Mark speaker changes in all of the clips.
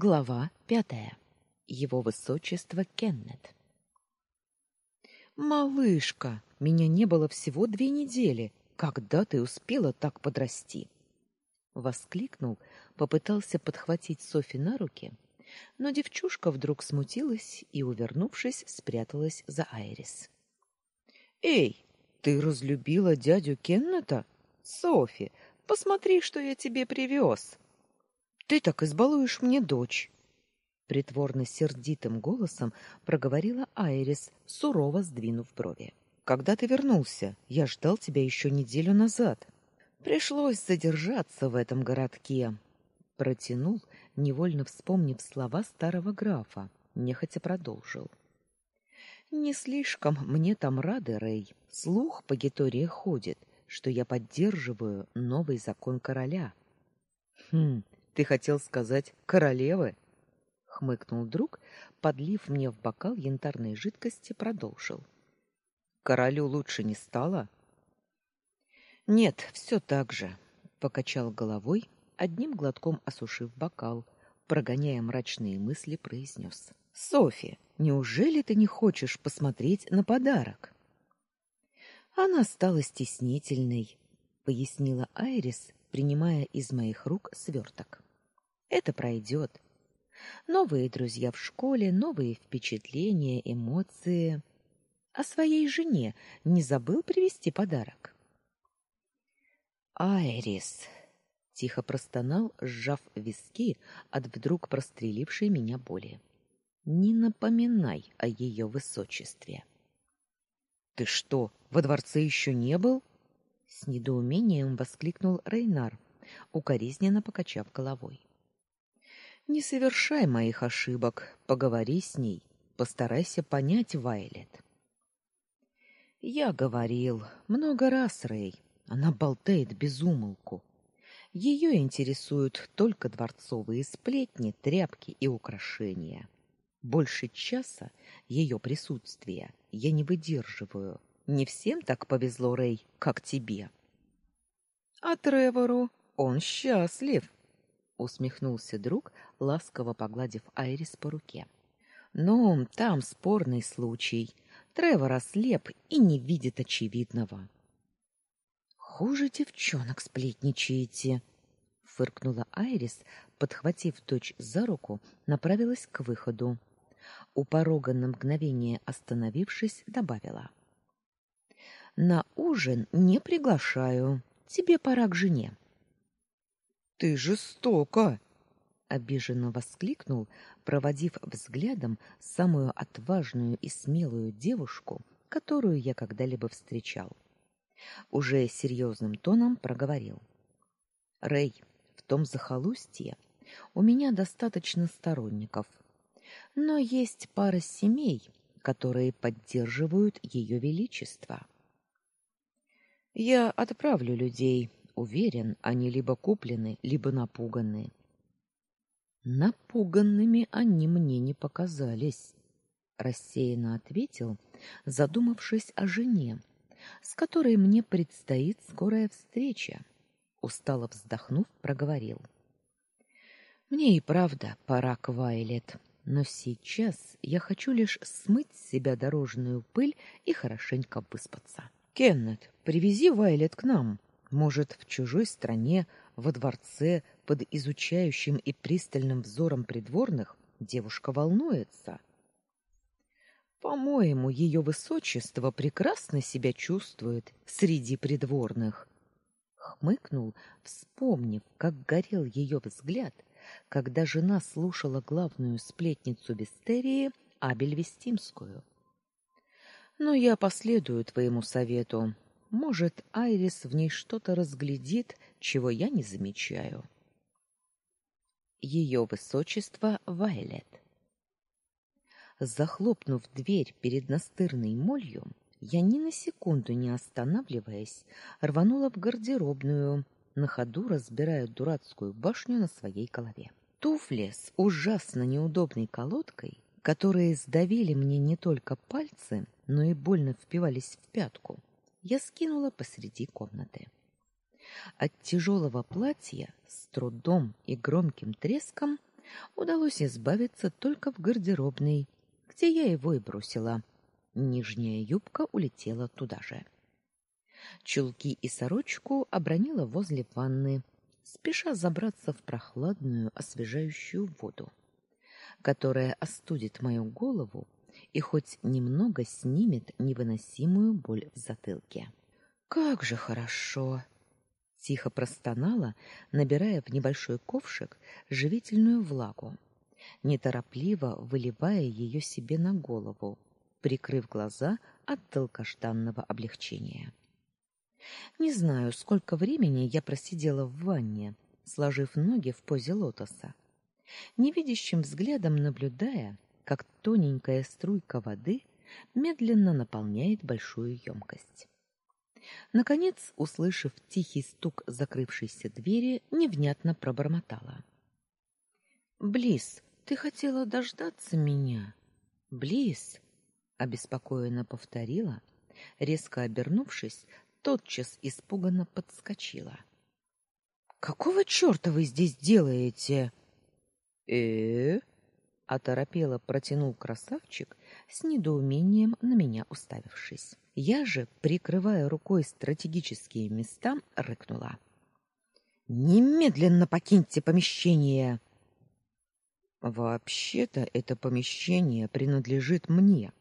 Speaker 1: Глава пятая. Его высочество Кеннет. Малышка, меня не было всего две недели. Когда ты успела так подрасти? воскликнул, попытался подхватить Софи на руки, но девчушка вдруг смутилась и, увернувшись, спряталась за Айрис. Эй, ты разлюбила дядю Кеннета? Софи, посмотри, что я тебе привез!» Ты так избалуешь мне дочь, притворно сердитым голосом проговорила Айрис, сурово сдвинув брови. Когда ты вернулся? Я ждал тебя еще неделю назад. Пришлось задержаться в этом городке, протянул, невольно вспомнив слова старого графа, нехотя продолжил. Не слишком мне там рады, Рей. Слух по Гитории ходит, что я поддерживаю новый закон короля. Хм, ты хотел сказать королевы? хмыкнул друг, подлив мне в бокал янтарной жидкости, продолжил. Королю лучше не стало? Нет, все так же, покачал головой, одним глотком осушив бокал, прогоняя мрачные мысли, произнес. Софи, неужели ты не хочешь посмотреть на подарок? Она стала стеснительной, пояснила Айрис, принимая из моих рук сверток. Это пройдет. Новые друзья в школе, новые впечатления, эмоции. А своей жене не забыл привезти подарок. Айрис тихо простонал, сжав виски от вдруг прострелившей меня боли. Не напоминай о ее высочестве. Ты что, во дворце еще не был? с недоумением воскликнул Рейнар, укоризненно покачав головой. Не совершай моих ошибок, поговори с ней, постарайся понять Вайлет. Я говорил много раз, Рей. Она болтает без умолку. Ее интересуют только дворцовые сплетни, тряпки и украшения. Больше часа ее присутствия я не выдерживаю. Не всем так повезло, Рей, как тебе. А Тревору он счастлив усмехнулся друг, ласково погладив Айрис по руке. Но там спорный случай. Тревор ослеп и не видит очевидного. Хуже девчонок сплетничаете, фыркнула Айрис, подхватив дочь за руку, направилась к выходу. У порога на мгновение остановившись, добавила: На ужин не приглашаю. Тебе пора к жене. Ты жестоко, обиженно воскликнул, проводив взглядом самую отважную и смелую девушку, которую я когда-либо встречал. Уже серьезным тоном проговорил: "Рей, в том захолустье у меня достаточно сторонников, но есть пара семей, которые поддерживают ее величество. Я отправлю людей, уверен, они либо куплены, либо напуганы. Напуганными они мне не показались, рассеянно ответил, задумавшись о жене, с которой мне предстоит скорая встреча. Устало вздохнув, проговорил: Мне и правда пора к Вайлет, но сейчас я хочу лишь смыть с себя дорожную пыль и хорошенько выспаться. Кеннет, привези Вайлет к нам. Может, в чужой стране, во дворце, под изучающим и пристальным взором придворных, девушка волнуется. По-моему, ее высочество прекрасно себя чувствует среди придворных. Хмыкнул, вспомнив, как горел ее взгляд, когда жена слушала главную сплетницу Бестерии Абель Вестимскую. Но я последую твоему совету. Может, Айрис в ней что-то разглядит, чего я не замечаю. Ее высочество Вайлет. Захлопнув дверь перед настырной молью, я ни на секунду не останавливаясь, рванула в гардеробную, на ходу разбирая дурацкую башню на своей голове. Туфли с ужасно неудобной колодкой, которые сдавили мне не только пальцы, но и больно впивались в пятку, я скинула посреди комнаты. От тяжелого платья с трудом и громким треском Удалось избавиться только в гардеробной, где я его и бросила. Нижняя юбка улетела туда же. Чулки и сорочку обронила возле ванны, спеша забраться в прохладную, освежающую воду, которая остудит мою голову и хоть немного снимет невыносимую боль в затылке. Как же хорошо, тихо простонала, набирая в небольшой ковшик живительную влагу, неторопливо выливая ее себе на голову, прикрыв глаза от долгожданного облегчения. Не знаю, сколько времени я просидела в ванне, сложив ноги в позе лотоса, невидящим взглядом наблюдая, как тоненькая струйка воды медленно наполняет большую емкость. Наконец, услышав тихий стук закрывшейся двери, невнятно пробормотала: "Близ, ты хотела дождаться меня?" "Близ", обеспокоенно повторила, резко обернувшись, тотчас испуганно подскочила. Какого чёрта вы здесь делаете? Э? Оторопело протянул красавчик с недоумением на меня уставившись. Я же, прикрывая рукой стратегические места, рыкнула: "Немедленно покиньте помещение!" Вообще-то это помещение принадлежит мне,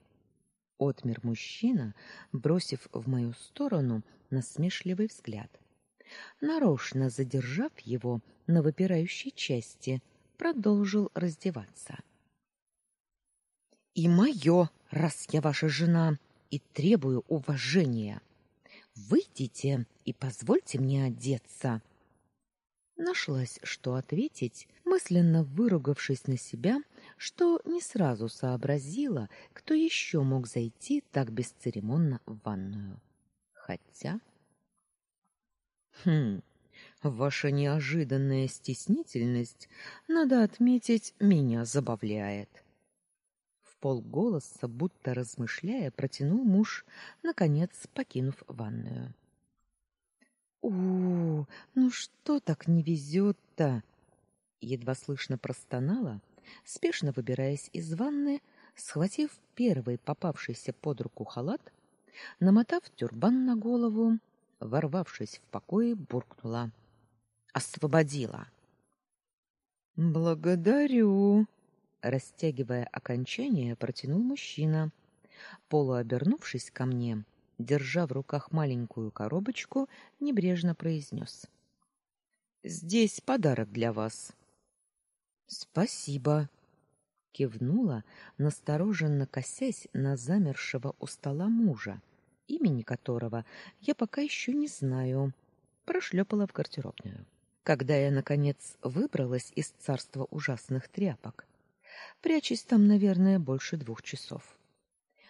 Speaker 1: отмер мужчина, бросив в мою сторону насмешливый взгляд. Нарочно задержав его на выпирающей части, продолжил раздеваться. И мое, раз я ваша жена, и требую уважения. Выйдите и позвольте мне одеться. Нашлась, что ответить, мысленно выругавшись на себя что не сразу сообразила, кто еще мог зайти так бесцеремонно в ванную. Хотя Хм. Ваша неожиданная стеснительность, надо отметить, меня забавляет. В полголоса, будто размышляя, протянул муж, наконец покинув ванную. У, ну что так не везет-то? Едва слышно простонала, спешно выбираясь из ванны, схватив первый попавшийся под руку халат, намотав тюрбан на голову, ворвавшись в покои, буркнула: "Освободила". "Благодарю", растягивая окончание, протянул мужчина, полуобернувшись ко мне, держа в руках маленькую коробочку, небрежно произнес: "Здесь подарок для вас". Спасибо, кивнула, настороженно косясь на замершего у стола мужа, имени которого я пока еще не знаю. Прошлепала в гардеробную. Когда я наконец выбралась из царства ужасных тряпок, прячась там, наверное, больше двух часов.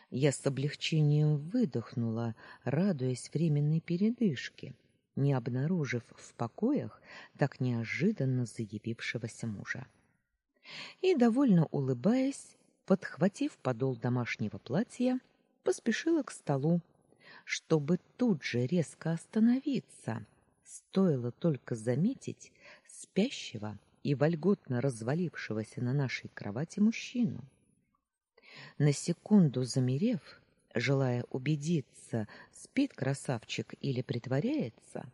Speaker 1: Я с облегчением выдохнула, радуясь временной передышке, не обнаружив в покоях так неожиданно заявившегося мужа и, довольно улыбаясь, подхватив подол домашнего платья, поспешила к столу, чтобы тут же резко остановиться. Стоило только заметить спящего и вольготно развалившегося на нашей кровати мужчину. На секунду замерев, желая убедиться, спит красавчик или притворяется,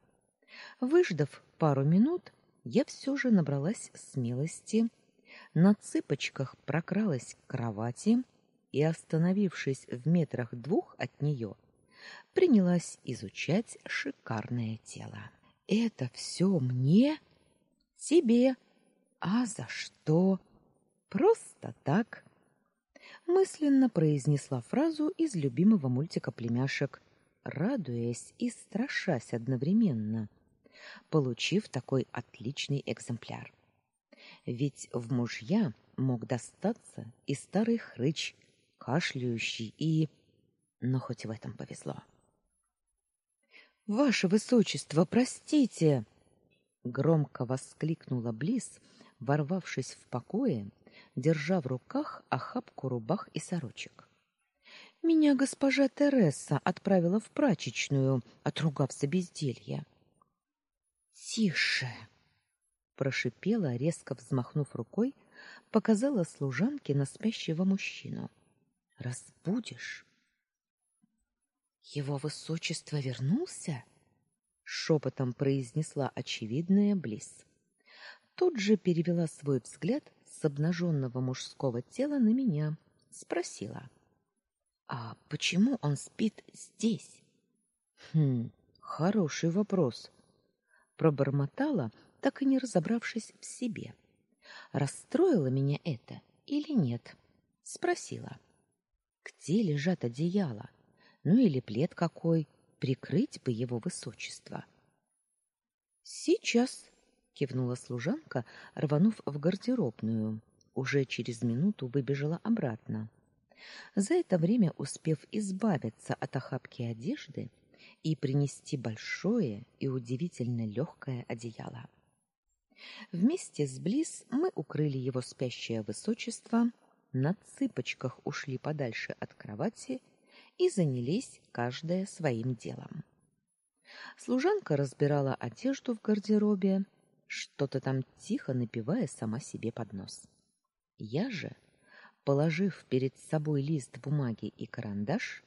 Speaker 1: выждав пару минут, я все же набралась смелости на цыпочках прокралась к кровати и, остановившись в метрах двух от нее, принялась изучать шикарное тело. Это все мне? Тебе? А за что? Просто так. Мысленно произнесла фразу из любимого мультика Племяшек, радуясь и страшась одновременно, получив такой отличный экземпляр ведь в мужья мог достаться и старый хрыч, кашляющий и... Но хоть в этом повезло. «Ваше высочество, простите!» Громко воскликнула Близ, ворвавшись в покое, держа в руках охапку рубах и сорочек. «Меня госпожа Тереса отправила в прачечную, отругав за безделье». «Тише!» прошипела, резко взмахнув рукой, показала служанке на спящего мужчину. Разбудишь. Его высочество вернулся? шепотом произнесла очевидная Близ. Тут же перевела свой взгляд с обнаженного мужского тела на меня, спросила: "А почему он спит здесь?" Хм, хороший вопрос. Пробормотала, так и не разобравшись в себе. Расстроило меня это или нет? Спросила: "Где лежат одеяла? Ну или плед какой, прикрыть бы его высочество. Сейчас, кивнула служанка, рванув в гардеробную. Уже через минуту выбежала обратно. За это время успев избавиться от охапки одежды и принести большое и удивительно легкое одеяло. Вместе с Близ мы укрыли его спящее высочество, на цыпочках ушли подальше от кровати и занялись каждая своим делом. Служанка разбирала одежду в гардеробе, что-то там тихо напевая сама себе под нос. Я же, положив перед собой лист бумаги и карандаш,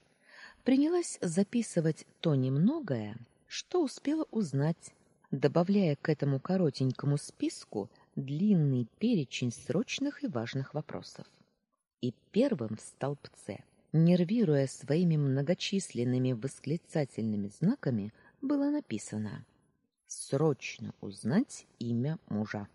Speaker 1: принялась записывать то немногое, что успела узнать, добавляя к этому коротенькому списку длинный перечень срочных и важных вопросов. И первым в столбце — нервируя своими многочисленными восклицательными знаками, было написано: "Срочно узнать имя мужа".